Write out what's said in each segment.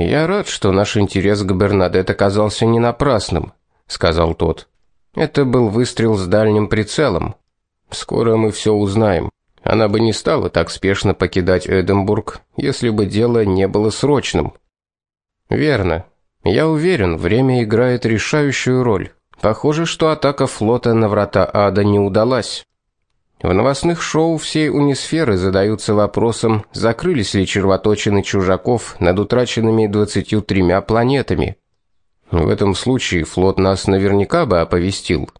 Я рад, что наш интерес к Бернадет оказался не напрасным, сказал тот. Это был выстрел с дальним прицелом. Скоро мы все узнаем. Она бы не стала так спешно покидать Эдинбург, если бы дело не было срочным. Верно. Я уверен, время играет решающую роль. Похоже, что атака флота на врата ада не удалась. В новостных шоу всей унисферы задаются вопросом, закрылись ли червоточины чужаков над утраченными 23 планетами. В этом случае флот нас наверняка бы оповестил.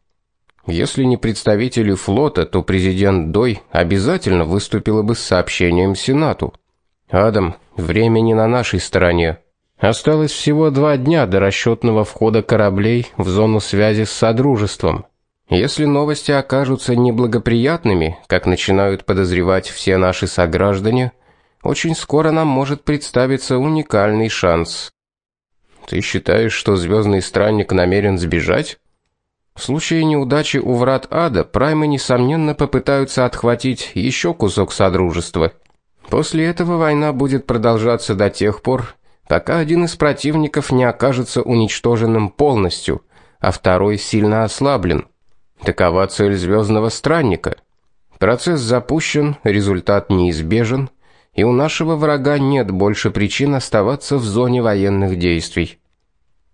Если не представители флота, то президент Дой обязательно выступила бы с сообщением Сенату. Адам, время не на нашей стороне. Осталось всего два дня до расчетного входа кораблей в зону связи с содружеством. Если новости окажутся неблагоприятными, как начинают подозревать все наши сограждане, очень скоро нам может представиться уникальный шанс. Ты считаешь, что звездный странник намерен сбежать? В случае неудачи у врат ада праймы несомненно попытаются отхватить еще кусок содружества. После этого война будет продолжаться до тех пор, пока один из противников не окажется уничтоженным полностью, а второй сильно ослаблен. Такова цель звездного странника. Процесс запущен, результат неизбежен, и у нашего врага нет больше причин оставаться в зоне военных действий.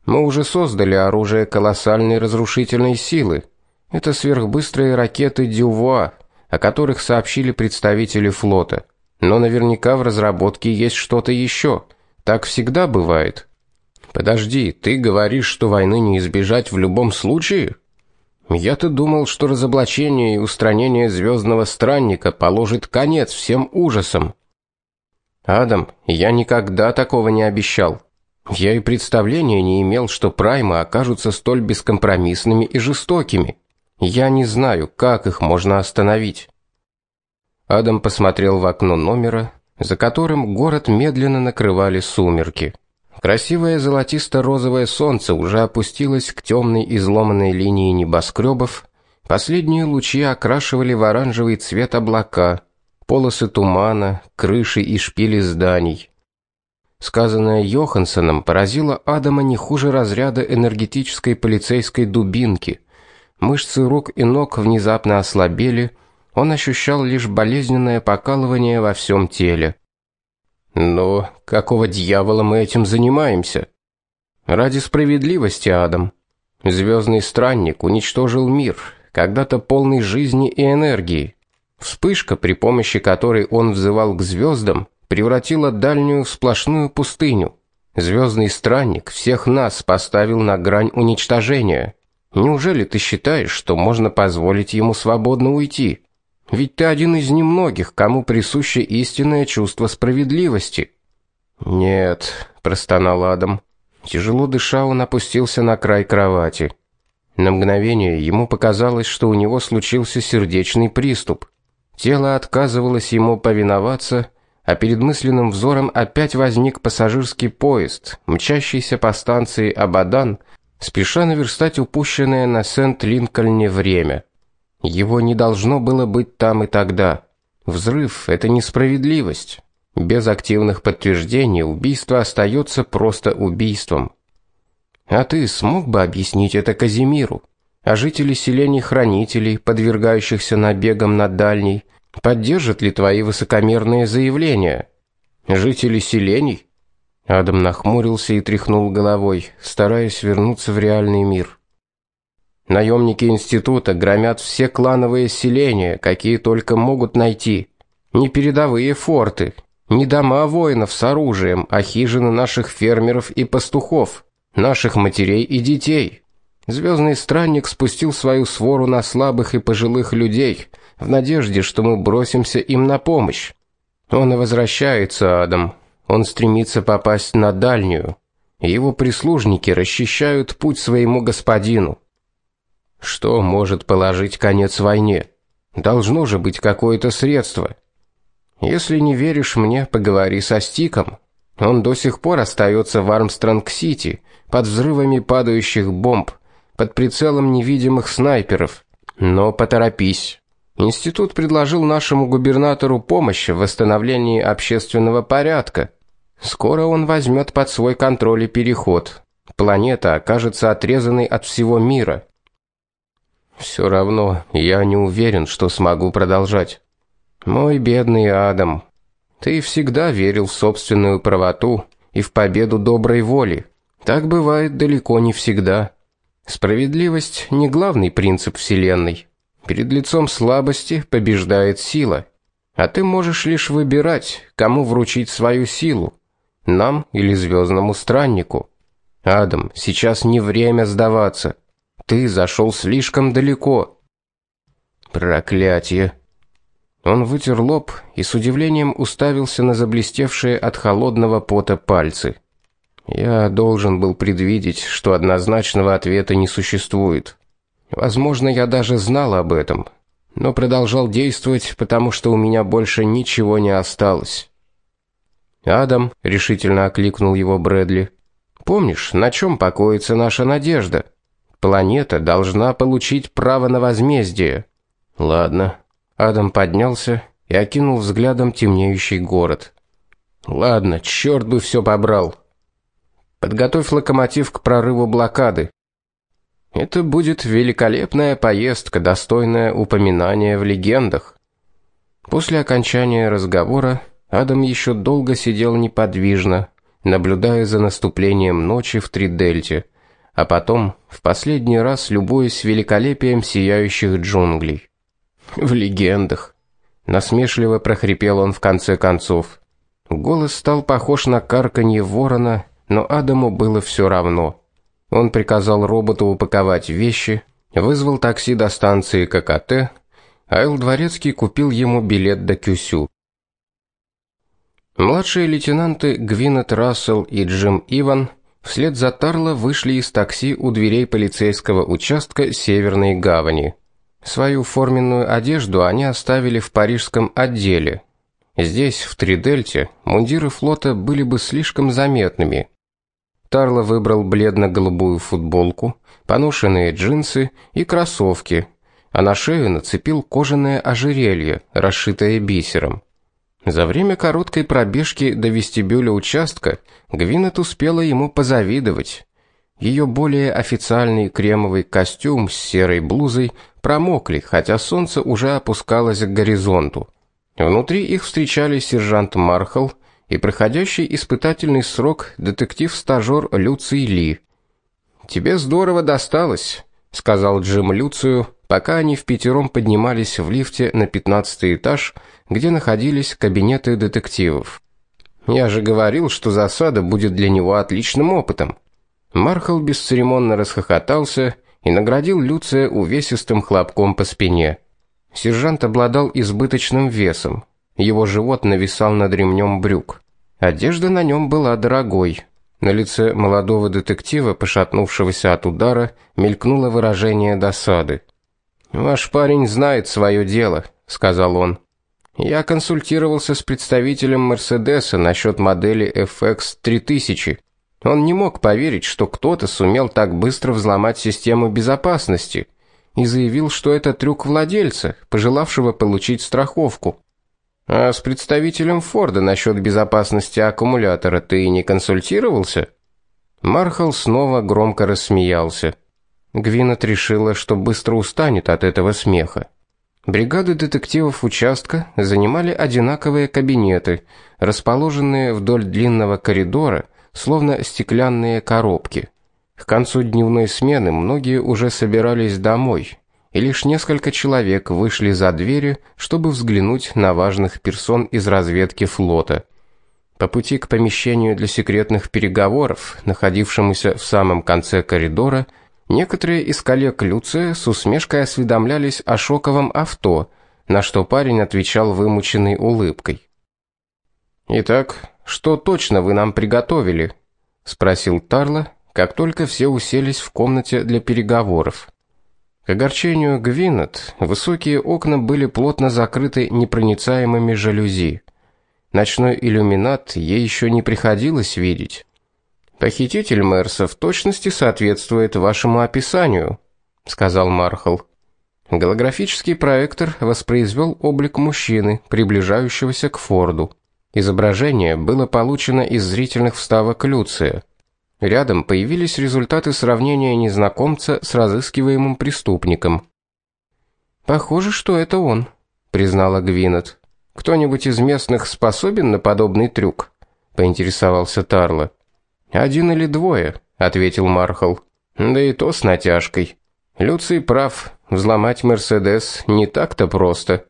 Мы уже создали оружие колоссальной разрушительной силы. Это сверхбыстрые ракеты Дювуа, о которых сообщили представители флота. Но наверняка в разработке есть что-то еще. Так всегда бывает. Подожди, ты говоришь, что войны не избежать в любом случае? Я-то думал, что разоблачение и устранение звездного странника положит конец всем ужасам. Адам, я никогда такого не обещал. Я и представления не имел, что праймы окажутся столь бескомпромиссными и жестокими. Я не знаю, как их можно остановить. Адам посмотрел в окно номера за которым город медленно накрывали сумерки. Красивое золотисто-розовое солнце уже опустилось к темной изломанной линии небоскребов. Последние лучи окрашивали в оранжевый цвет облака, полосы тумана, крыши и шпили зданий. Сказанное Йохансеном поразило Адама не хуже разряда энергетической полицейской дубинки. Мышцы рук и ног внезапно ослабели, он ощущал лишь болезненное покалывание во всем теле. Но какого дьявола мы этим занимаемся? Ради справедливости, Адам. Звездный странник уничтожил мир, когда-то полный жизни и энергии. Вспышка, при помощи которой он взывал к звездам, превратила дальнюю в сплошную пустыню. Звездный странник всех нас поставил на грань уничтожения. Неужели ты считаешь, что можно позволить ему свободно уйти? Ведь ты один из немногих, кому присуще истинное чувство справедливости. Нет, простонал Адам. Тяжело дыша, он опустился на край кровати. На мгновение ему показалось, что у него случился сердечный приступ. Тело отказывалось ему повиноваться, а перед мысленным взором опять возник пассажирский поезд, мчащийся по станции Абадан, спеша наверстать упущенное на Сент-Линкольне время. Его не должно было быть там и тогда. Взрыв это несправедливость. Без активных подтверждений убийство остается просто убийством. А ты смог бы объяснить это Казимиру? А жители селений хранителей, подвергающихся набегам на дальний, поддержат ли твои высокомерные заявления? Жители селений? Адам нахмурился и тряхнул головой, стараясь вернуться в реальный мир. Наемники института громят все клановые селения, какие только могут найти. Не передовые форты, не дома воинов с оружием, а хижины наших фермеров и пастухов, наших матерей и детей. Звездный странник спустил свою свору на слабых и пожилых людей, в надежде, что мы бросимся им на помощь. Он и возвращается, Адам. Он стремится попасть на дальнюю. Его прислужники расчищают путь своему господину. Что может положить конец войне? Должно же быть какое-то средство. Если не веришь мне, поговори со Стиком. Он до сих пор остается в Армстронг-Сити, под взрывами падающих бомб, под прицелом невидимых снайперов. Но поторопись. Институт предложил нашему губернатору помощь в восстановлении общественного порядка. Скоро он возьмет под свой контроль и переход. Планета окажется отрезанной от всего мира. Все равно я не уверен, что смогу продолжать. Мой бедный Адам, ты всегда верил в собственную правоту и в победу доброй воли. Так бывает далеко не всегда. Справедливость не главный принцип вселенной. Перед лицом слабости побеждает сила. А ты можешь лишь выбирать, кому вручить свою силу: нам или звездному страннику. Адам, сейчас не время сдаваться. Ты зашел слишком далеко. Проклятие. Он вытер лоб и с удивлением уставился на заблестевшие от холодного пота пальцы. Я должен был предвидеть, что однозначного ответа не существует. Возможно, я даже знал об этом, но продолжал действовать, потому что у меня больше ничего не осталось. Адам решительно окликнул его Брэдли. Помнишь, на чем покоится наша надежда? Планета должна получить право на возмездие. Ладно. Адам поднялся и окинул взглядом темнеющий город. Ладно, черт бы все побрал. Подготовь локомотив к прорыву блокады. Это будет великолепная поездка, достойная упоминания в легендах. После окончания разговора Адам еще долго сидел неподвижно, наблюдая за наступлением ночи в Тридельте, а потом в последний раз любуясь великолепием сияющих джунглей. В легендах насмешливо прохрипел он в конце концов. Голос стал похож на карканье ворона но Адаму было все равно. Он приказал роботу упаковать вещи, вызвал такси до станции ККТ, а Эл Дворецкий купил ему билет до Кюсю. Младшие лейтенанты Гвинет Рассел и Джим Иван вслед за Тарло вышли из такси у дверей полицейского участка Северной гавани. Свою форменную одежду они оставили в парижском отделе. Здесь, в Тридельте, мундиры флота были бы слишком заметными, Тарло выбрал бледно-голубую футболку, поношенные джинсы и кроссовки, а на шею нацепил кожаное ожерелье, расшитое бисером. За время короткой пробежки до вестибюля участка Гвинет успела ему позавидовать. Ее более официальный кремовый костюм с серой блузой промокли, хотя солнце уже опускалось к горизонту. Внутри их встречали сержант Мархал и проходящий испытательный срок детектив-стажёр Люций Ли. Тебе здорово досталось, сказал Джим Люцию, пока они в пятером поднимались в лифте на пятнадцатый этаж, где находились кабинеты детективов. Я же говорил, что засада будет для него отличным опытом. Мархал бесцеремонно расхохотался и наградил Люция увесистым хлопком по спине. Сержант обладал избыточным весом. Его живот нависал над ремнем брюк. Одежда на нем была дорогой. На лице молодого детектива, пошатнувшегося от удара, мелькнуло выражение досады. Ваш парень знает свое дело, сказал он. Я консультировался с представителем Мерседеса насчет модели FX 3000. Он не мог поверить, что кто-то сумел так быстро взломать систему безопасности и заявил, что это трюк владельца, пожелавшего получить страховку. А с представителем Форда насчет безопасности аккумулятора ты не консультировался? Мархал снова громко рассмеялся. Гвинет решила, что быстро устанет от этого смеха. Бригады детективов участка занимали одинаковые кабинеты, расположенные вдоль длинного коридора, словно стеклянные коробки. К концу дневной смены многие уже собирались домой, и лишь несколько человек вышли за двери, чтобы взглянуть на важных персон из разведки флота. По пути к помещению для секретных переговоров, находившемуся в самом конце коридора, некоторые из коллег Люция с усмешкой осведомлялись о шоковом авто, на что парень отвечал вымученной улыбкой. Итак, что точно вы нам приготовили? спросил Тарло, как только все уселись в комнате для переговоров. К огорчению Гвинет, высокие окна были плотно закрыты непроницаемыми жалюзи. Ночной иллюминат ей еще не приходилось видеть. Похититель Мерса в точности соответствует вашему описанию, сказал Мархал. Голографический проектор воспроизвел облик мужчины, приближающегося к Форду. Изображение было получено из зрительных вставок Люция. Рядом появились результаты сравнения незнакомца с разыскиваемым преступником. Похоже, что это он, признала Гвинет. Кто-нибудь из местных способен на подобный трюк? поинтересовался Тарло. Один или двое, ответил Мархал. Да и то с натяжкой. Люций прав, взломать Мерседес не так-то просто.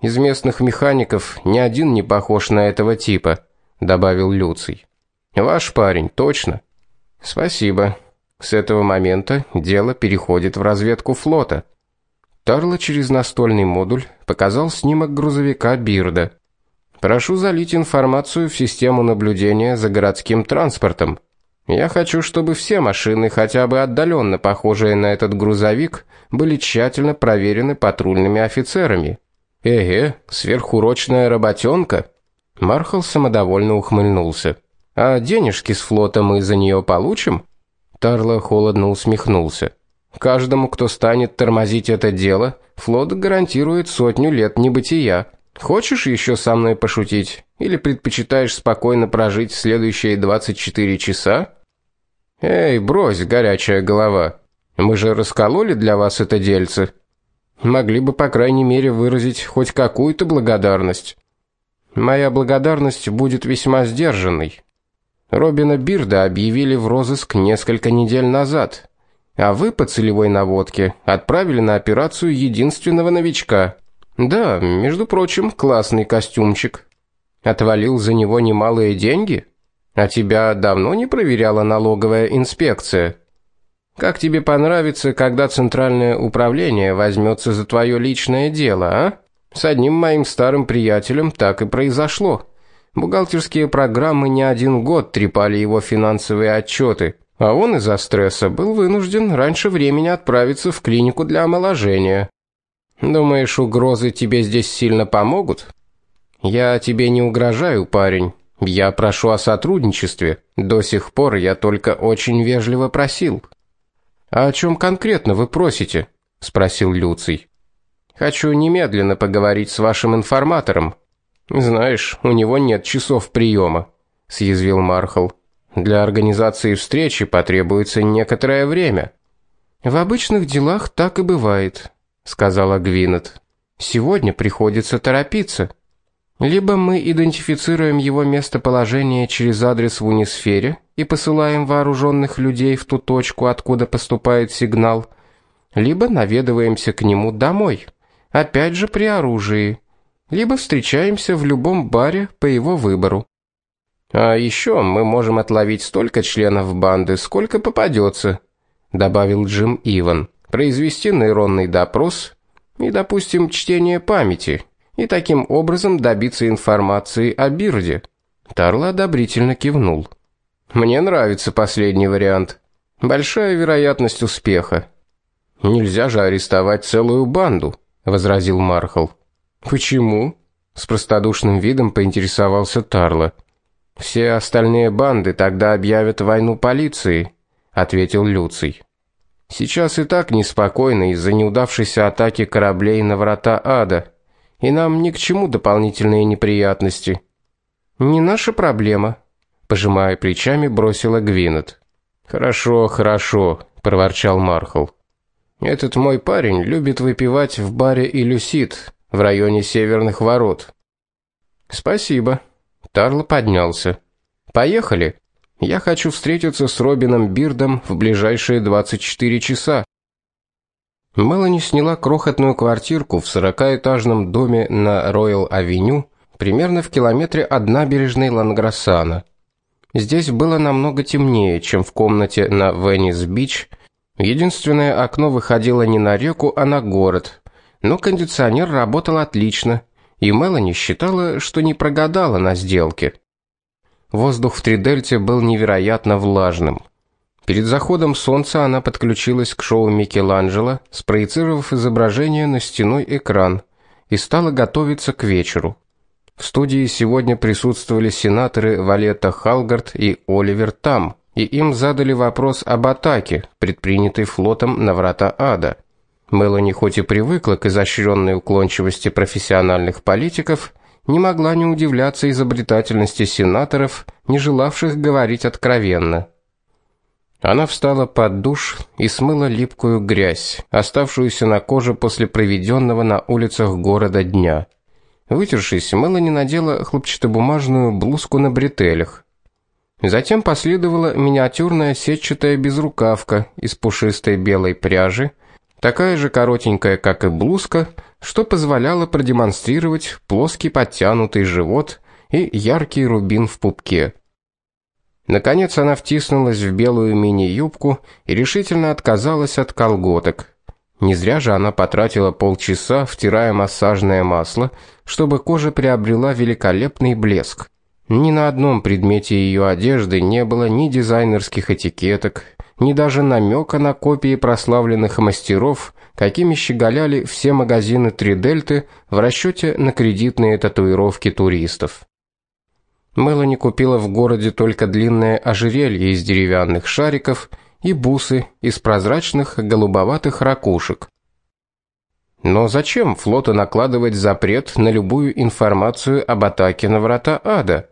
Из местных механиков ни один не похож на этого типа, добавил Люций. Ваш парень, точно. Спасибо. С этого момента дело переходит в разведку флота. Тарло через настольный модуль показал снимок грузовика Бирда. Прошу залить информацию в систему наблюдения за городским транспортом. Я хочу, чтобы все машины, хотя бы отдаленно похожие на этот грузовик, были тщательно проверены патрульными офицерами. Эге, сверхурочная работенка. Мархал самодовольно ухмыльнулся. А денежки с флота мы за нее получим? Тарло холодно усмехнулся. Каждому, кто станет тормозить это дело, флот гарантирует сотню лет небытия. Хочешь еще со мной пошутить или предпочитаешь спокойно прожить следующие 24 часа? Эй, брось, горячая голова. Мы же раскололи для вас это дельце. Могли бы, по крайней мере, выразить хоть какую-то благодарность. Моя благодарность будет весьма сдержанной. Робина Бирда объявили в розыск несколько недель назад, а вы по целевой наводке отправили на операцию единственного новичка. Да, между прочим, классный костюмчик. Отвалил за него немалые деньги, а тебя давно не проверяла налоговая инспекция. Как тебе понравится, когда центральное управление возьмется за твое личное дело, а? С одним моим старым приятелем так и произошло. Бухгалтерские программы не один год трепали его финансовые отчеты, а он из-за стресса был вынужден раньше времени отправиться в клинику для омоложения. Думаешь, угрозы тебе здесь сильно помогут? Я тебе не угрожаю, парень. Я прошу о сотрудничестве. До сих пор я только очень вежливо просил. А о чем конкретно вы просите? спросил Люций. Хочу немедленно поговорить с вашим информатором. Знаешь, у него нет часов приема», — съязвил Мархал. Для организации встречи потребуется некоторое время. В обычных делах так и бывает, сказала Гвинет. Сегодня приходится торопиться. Либо мы идентифицируем его местоположение через адрес в унисфере и посылаем вооруженных людей в ту точку, откуда поступает сигнал, либо наведываемся к нему домой, опять же при оружии, либо встречаемся в любом баре по его выбору. А еще мы можем отловить столько членов банды, сколько попадется, добавил Джим Иван. Произвести нейронный допрос и, допустим, чтение памяти и таким образом добиться информации о Бирде. Тарла одобрительно кивнул. Мне нравится последний вариант. Большая вероятность успеха. Нельзя же арестовать целую банду, возразил Мархал. Почему? с простодушным видом поинтересовался Тарла. Все остальные банды тогда объявят войну полиции, ответил Люций. Сейчас и так неспокойно из-за неудавшейся атаки кораблей на врата ада и нам ни к чему дополнительные неприятности. Не наша проблема, пожимая плечами, бросила Гвинет. Хорошо, хорошо, проворчал Мархал. Этот мой парень любит выпивать в баре Илюсит в районе Северных ворот. Спасибо. Тарло поднялся. Поехали. Я хочу встретиться с Робином Бирдом в ближайшие 24 часа. Мелани сняла крохотную квартирку в сорокаэтажном доме на Роял-авеню, примерно в километре от набережной Ланграссана. Здесь было намного темнее, чем в комнате на Веннис-Бич. Единственное окно выходило не на реку, а на город. Но кондиционер работал отлично, и Мелани считала, что не прогадала на сделке. Воздух в Тридельте был невероятно влажным. Перед заходом солнца она подключилась к шоу Микеланджело, спроецировав изображение на стеной экран и стала готовиться к вечеру. В студии сегодня присутствовали сенаторы Валета Халгард и Оливер Там, и им задали вопрос об атаке, предпринятой флотом на врата ада. Мелани хоть и привыкла к изощренной уклончивости профессиональных политиков, не могла не удивляться изобретательности сенаторов, не желавших говорить откровенно. Она встала под душ и смыла липкую грязь, оставшуюся на коже после проведенного на улицах города дня. Вытершись, Мелани надела хлопчатобумажную блузку на бретелях. Затем последовала миниатюрная сетчатая безрукавка из пушистой белой пряжи, такая же коротенькая, как и блузка, что позволяло продемонстрировать плоский подтянутый живот и яркий рубин в пупке. Наконец она втиснулась в белую мини-юбку и решительно отказалась от колготок. Не зря же она потратила полчаса, втирая массажное масло, чтобы кожа приобрела великолепный блеск. Ни на одном предмете ее одежды не было ни дизайнерских этикеток, ни даже намека на копии прославленных мастеров, какими щеголяли все магазины Тридельты в расчете на кредитные татуировки туристов. Мелани купила в городе только длинное ожерелье из деревянных шариков и бусы из прозрачных голубоватых ракушек. Но зачем флоту накладывать запрет на любую информацию об атаке на врата ада?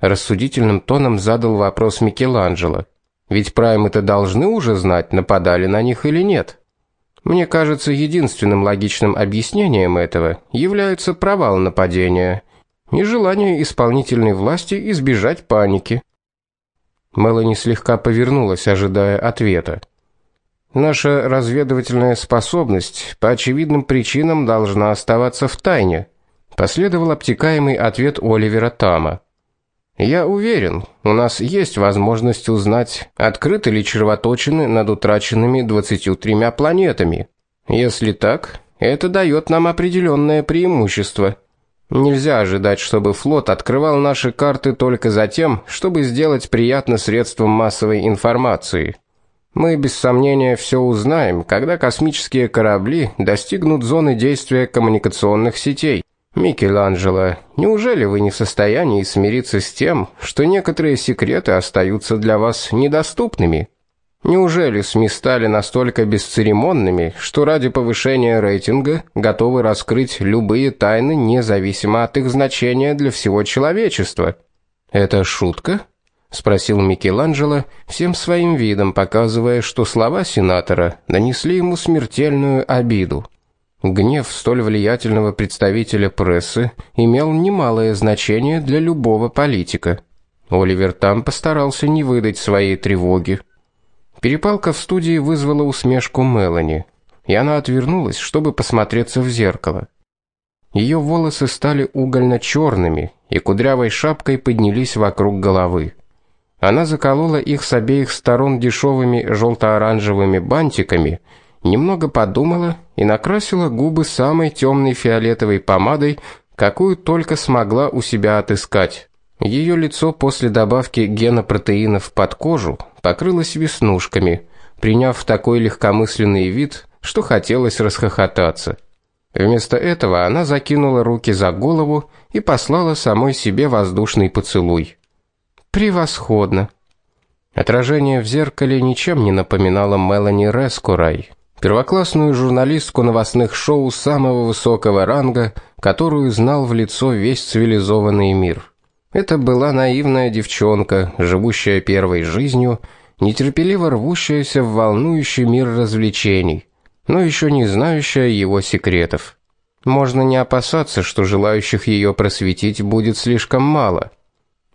рассудительным тоном задал вопрос Микеланджело. Ведь праймы-то должны уже знать, нападали на них или нет. Мне кажется, единственным логичным объяснением этого является провал нападения и желание исполнительной власти избежать паники. Мелани слегка повернулась, ожидая ответа. Наша разведывательная способность по очевидным причинам должна оставаться в тайне, последовал обтекаемый ответ Оливера Тама. Я уверен, у нас есть возможность узнать, открыты ли червоточины над утраченными 23 планетами. Если так, это дает нам определенное преимущество. Нельзя ожидать, чтобы флот открывал наши карты только за тем, чтобы сделать приятно средством массовой информации. Мы без сомнения все узнаем, когда космические корабли достигнут зоны действия коммуникационных сетей. Микеланджело, неужели вы не в состоянии смириться с тем, что некоторые секреты остаются для вас недоступными? Неужели СМИ стали настолько бесцеремонными, что ради повышения рейтинга готовы раскрыть любые тайны, независимо от их значения для всего человечества? Это шутка? спросил Микеланджело, всем своим видом показывая, что слова сенатора нанесли ему смертельную обиду. Гнев столь влиятельного представителя прессы имел немалое значение для любого политика. Оливер там постарался не выдать своей тревоги. Перепалка в студии вызвала усмешку Мелани, и она отвернулась, чтобы посмотреться в зеркало. Ее волосы стали угольно черными и кудрявой шапкой поднялись вокруг головы. Она заколола их с обеих сторон дешевыми желто оранжевыми бантиками немного подумала и накрасила губы самой темной фиолетовой помадой, какую только смогла у себя отыскать. Ее лицо после добавки гена-протеинов под кожу покрылось веснушками, приняв такой легкомысленный вид, что хотелось расхохотаться. Вместо этого она закинула руки за голову и послала самой себе воздушный поцелуй. Превосходно. Отражение в зеркале ничем не напоминало Мелани Рескурай первоклассную журналистку новостных шоу самого высокого ранга, которую знал в лицо весь цивилизованный мир. Это была наивная девчонка, живущая первой жизнью, нетерпеливо рвущаяся в волнующий мир развлечений, но еще не знающая его секретов. Можно не опасаться, что желающих ее просветить будет слишком мало.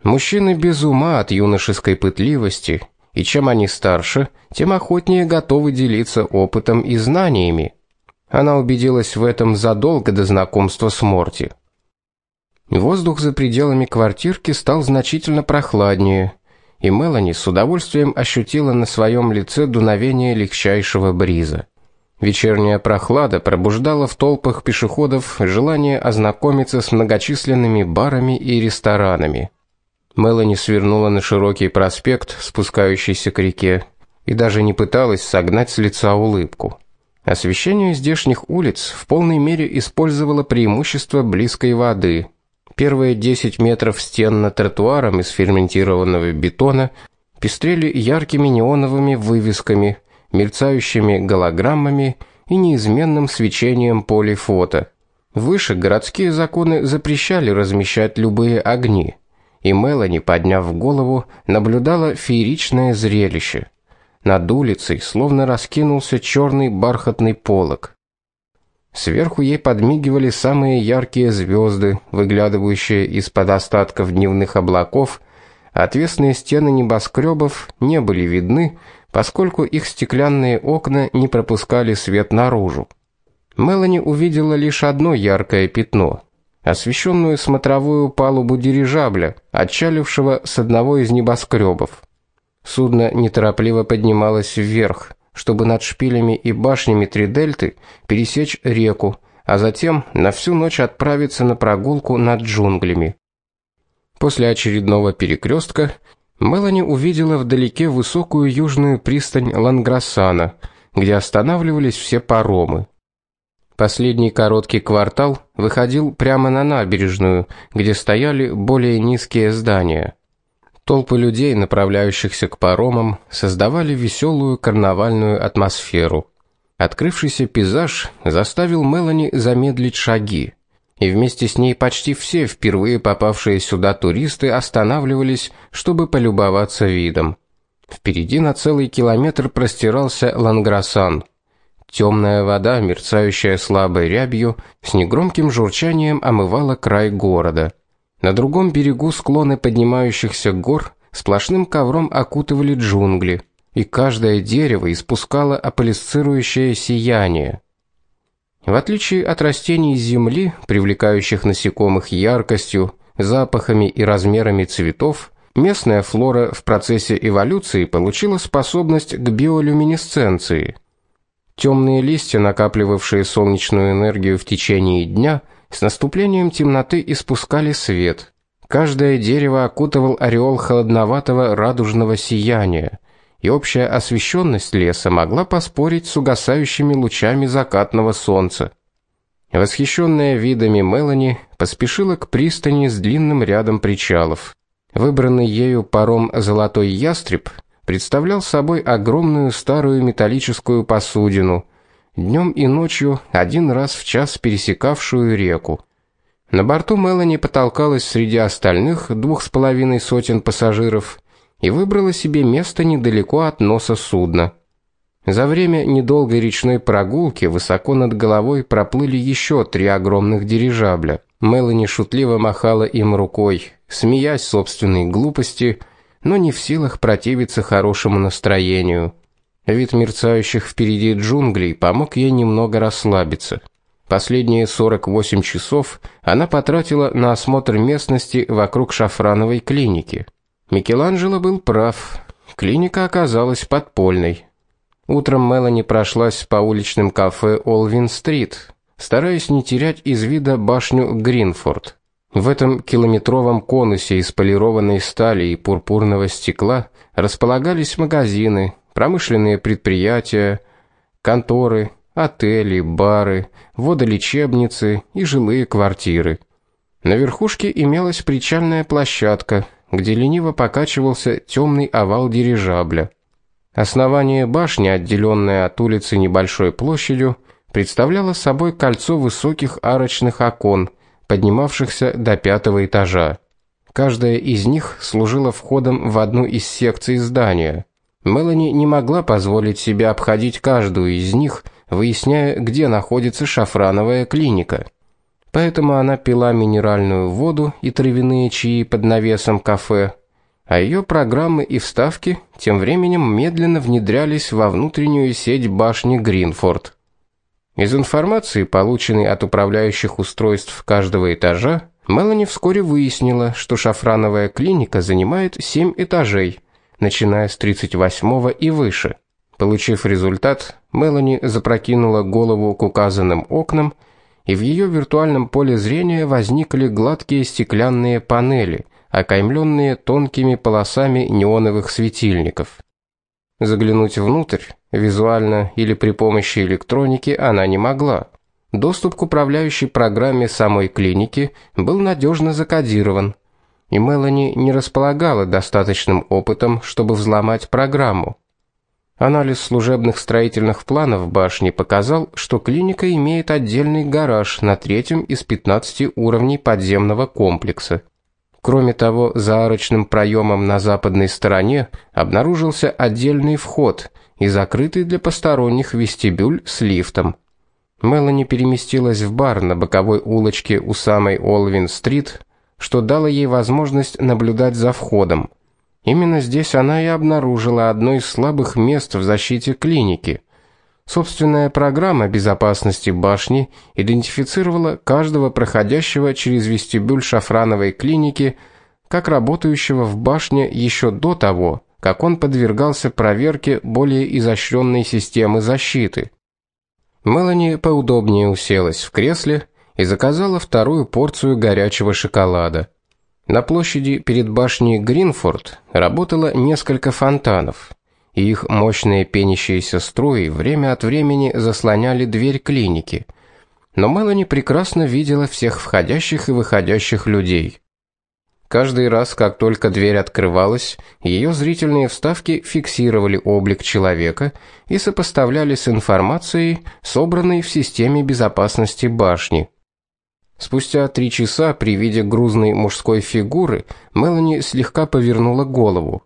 Мужчины без ума от юношеской пытливости и чем они старше, тем охотнее готовы делиться опытом и знаниями. Она убедилась в этом задолго до знакомства с Морти. Воздух за пределами квартирки стал значительно прохладнее, и Мелани с удовольствием ощутила на своем лице дуновение легчайшего бриза. Вечерняя прохлада пробуждала в толпах пешеходов желание ознакомиться с многочисленными барами и ресторанами. Мелани свернула на широкий проспект, спускающийся к реке, и даже не пыталась согнать с лица улыбку. Освещение здешних улиц в полной мере использовало преимущество близкой воды. Первые 10 метров стен над тротуаром из ферментированного бетона пестрели яркими неоновыми вывесками, мерцающими голограммами и неизменным свечением полифото. Выше городские законы запрещали размещать любые огни, и Мелани, подняв голову, наблюдала фееричное зрелище. Над улицей словно раскинулся черный бархатный полог. Сверху ей подмигивали самые яркие звезды, выглядывающие из-под остатков дневных облаков. Отвесные стены небоскребов не были видны, поскольку их стеклянные окна не пропускали свет наружу. Мелани увидела лишь одно яркое пятно освещенную смотровую палубу дирижабля, отчалившего с одного из небоскребов. Судно неторопливо поднималось вверх, чтобы над шпилями и башнями Тридельты пересечь реку, а затем на всю ночь отправиться на прогулку над джунглями. После очередного перекрестка Мелани увидела вдалеке высокую южную пристань Ланграсана, где останавливались все паромы. Последний короткий квартал выходил прямо на набережную, где стояли более низкие здания. Толпы людей, направляющихся к паромам, создавали веселую карнавальную атмосферу. Открывшийся пейзаж заставил Мелани замедлить шаги, и вместе с ней почти все впервые попавшие сюда туристы останавливались, чтобы полюбоваться видом. Впереди на целый километр простирался Ланграсан. Темная вода, мерцающая слабой рябью, с негромким журчанием омывала край города. На другом берегу склоны поднимающихся гор сплошным ковром окутывали джунгли, и каждое дерево испускало аполисцирующее сияние. В отличие от растений земли, привлекающих насекомых яркостью, запахами и размерами цветов, местная флора в процессе эволюции получила способность к биолюминесценции – Темные листья, накапливавшие солнечную энергию в течение дня, с наступлением темноты испускали свет. Каждое дерево окутывал ореол холодноватого радужного сияния, и общая освещенность леса могла поспорить с угасающими лучами закатного солнца. Восхищенная видами Мелани поспешила к пристани с длинным рядом причалов. Выбранный ею паром Золотой ястреб представлял собой огромную старую металлическую посудину, днем и ночью один раз в час пересекавшую реку. На борту Мелани потолкалась среди остальных двух с половиной сотен пассажиров и выбрала себе место недалеко от носа судна. За время недолгой речной прогулки высоко над головой проплыли еще три огромных дирижабля. Мелани шутливо махала им рукой, смеясь собственной глупости но не в силах противиться хорошему настроению. Вид мерцающих впереди джунглей помог ей немного расслабиться. Последние 48 часов она потратила на осмотр местности вокруг шафрановой клиники. Микеланджело был прав. Клиника оказалась подпольной. Утром Мелани прошлась по уличным кафе Олвин-стрит, стараясь не терять из вида башню Гринфорд. В этом километровом конусе из полированной стали и пурпурного стекла располагались магазины, промышленные предприятия, конторы, отели, бары, водолечебницы и жилые квартиры. На верхушке имелась причальная площадка, где лениво покачивался темный овал дирижабля. Основание башни, отделенное от улицы небольшой площадью, представляло собой кольцо высоких арочных окон поднимавшихся до пятого этажа. Каждая из них служила входом в одну из секций здания. Мелани не могла позволить себе обходить каждую из них, выясняя, где находится шафрановая клиника. Поэтому она пила минеральную воду и травяные чаи под навесом кафе, а ее программы и вставки тем временем медленно внедрялись во внутреннюю сеть башни Гринфорд. Из информации, полученной от управляющих устройств каждого этажа, Мелани вскоре выяснила, что шафрановая клиника занимает 7 этажей, начиная с 38-го и выше. Получив результат, Мелани запрокинула голову к указанным окнам, и в ее виртуальном поле зрения возникли гладкие стеклянные панели, окаймленные тонкими полосами неоновых светильников. Заглянуть внутрь визуально или при помощи электроники она не могла. Доступ к управляющей программе самой клиники был надежно закодирован, и Мелани не располагала достаточным опытом, чтобы взломать программу. Анализ служебных строительных планов башни показал, что клиника имеет отдельный гараж на третьем из 15 уровней подземного комплекса. Кроме того, за арочным проемом на западной стороне обнаружился отдельный вход и закрытый для посторонних вестибюль с лифтом. Мелани переместилась в бар на боковой улочке у самой Олвин-стрит, что дало ей возможность наблюдать за входом. Именно здесь она и обнаружила одно из слабых мест в защите клиники. Собственная программа безопасности башни идентифицировала каждого проходящего через вестибюль шафрановой клиники как работающего в башне еще до того, как он подвергался проверке более изощренной системы защиты. Мелани поудобнее уселась в кресле и заказала вторую порцию горячего шоколада. На площади перед башней Гринфорд работало несколько фонтанов, и их мощные пенящиеся струи время от времени заслоняли дверь клиники. Но Мелани прекрасно видела всех входящих и выходящих людей. Каждый раз, как только дверь открывалась, ее зрительные вставки фиксировали облик человека и сопоставляли с информацией, собранной в системе безопасности башни. Спустя три часа при виде грузной мужской фигуры Мелани слегка повернула голову.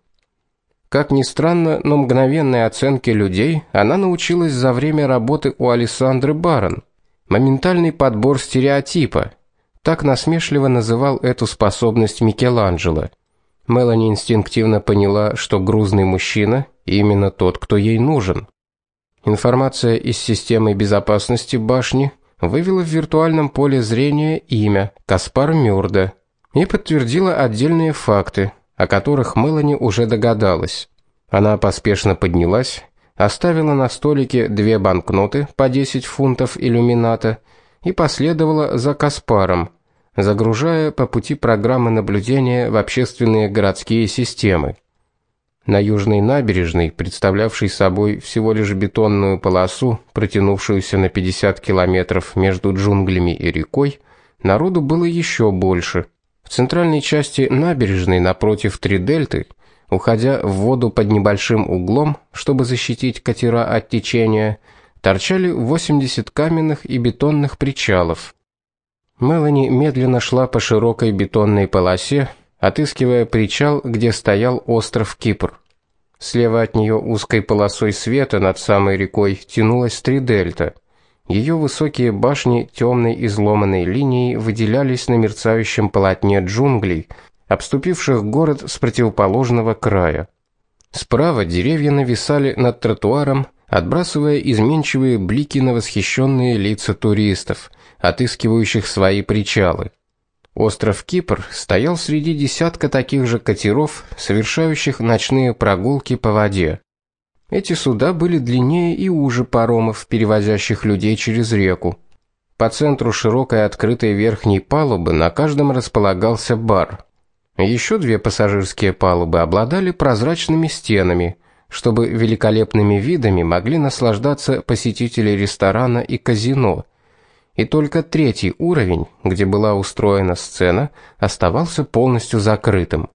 Как ни странно, но мгновенной оценке людей она научилась за время работы у Александры Барон. Моментальный подбор стереотипа. Так насмешливо называл эту способность Микеланджело. Мелани инстинктивно поняла, что грузный мужчина именно тот, кто ей нужен. Информация из системы безопасности башни вывела в виртуальном поле зрения имя Каспар Мёрда и подтвердила отдельные факты, о которых Мелани уже догадалась. Она поспешно поднялась, оставила на столике две банкноты по 10 фунтов иллюмината и последовала за Каспаром, загружая по пути программы наблюдения в общественные городские системы. На южной набережной, представлявшей собой всего лишь бетонную полосу, протянувшуюся на 50 километров между джунглями и рекой, народу было еще больше. В центральной части набережной напротив три дельты, уходя в воду под небольшим углом, чтобы защитить катера от течения, торчали 80 каменных и бетонных причалов. Мелани медленно шла по широкой бетонной полосе, отыскивая причал, где стоял остров Кипр. Слева от нее узкой полосой света над самой рекой тянулась три дельта. Ее высокие башни темной изломанной линией выделялись на мерцающем полотне джунглей, обступивших город с противоположного края. Справа деревья нависали над тротуаром, отбрасывая изменчивые блики на восхищенные лица туристов, отыскивающих свои причалы. Остров Кипр стоял среди десятка таких же катеров, совершающих ночные прогулки по воде. Эти суда были длиннее и уже паромов, перевозящих людей через реку. По центру широкой открытой верхней палубы на каждом располагался бар. Еще две пассажирские палубы обладали прозрачными стенами, чтобы великолепными видами могли наслаждаться посетители ресторана и казино и только третий уровень, где была устроена сцена, оставался полностью закрытым.